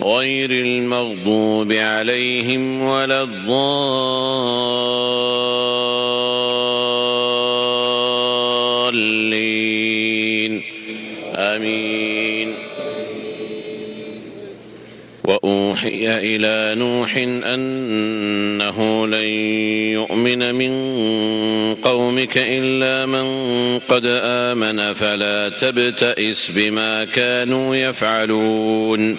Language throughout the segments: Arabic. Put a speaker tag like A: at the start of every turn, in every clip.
A: غير المغضوب عليهم ولا الضالين. آمين. وأوحي إلى نوح أنه لن يؤمن من قومك إلا من قد آمن فلا تبتئس بما كانوا يفعلون.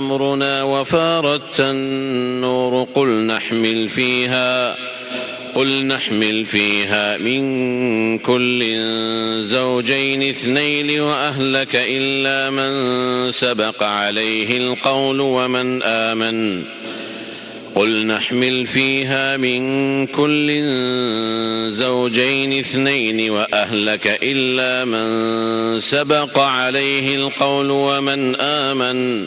A: أمرنا وفارت النور قل نحمل فيها قل نحمل فيها من كل زوجين اثنين وأهلك إلا من سبق عليه القول ومن آمن. قل نحمل فيها من كل زوجين اثنين وأهلك إلا من سبق عليه القول ومن آمن.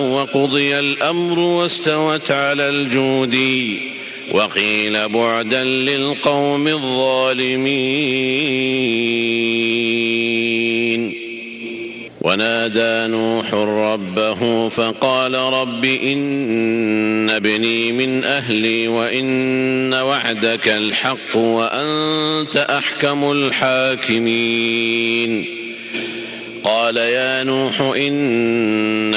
A: وقضي الأمر واستوت على الجود وقيل بعدا للقوم الظالمين. ونادى نوح ربه فقال رب إن ابني من أهلي وإن وعدك الحق وأنت أحكم الحاكمين. قال يا نوح